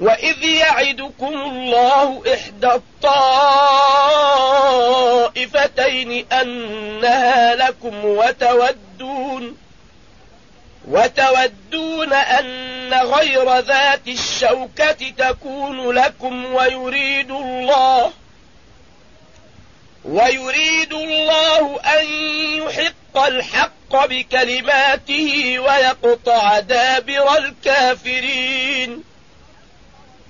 وإذ يعدكم الله إحدى الطائفتين أنها لكم وتودون وتودون أن غير ذات الشوكة تكون لكم ويريد الله ويريد الله أن يحق الحق بكلماته ويقطع دابر الكافرين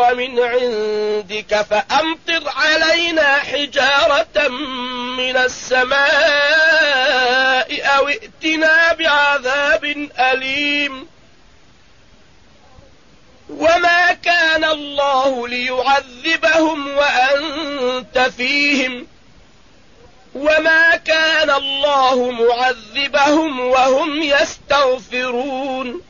من عندك فأمطر علينا حجارة من السماء أو ائتنا بعذاب أليم. وما كان الله ليعذبهم وأنت فيهم. وما كان الله معذبهم وهم يستغفرون.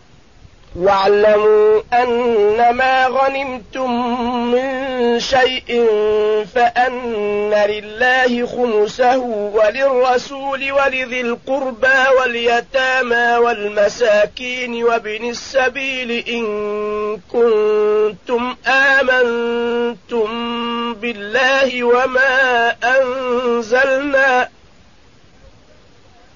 واعلموا أن ما غنمتم من شيء فأن لله خمسه وللرسول ولذي القربى واليتامى والمساكين وابن السبيل إن كنتم آمنتم بالله وما أنزلنا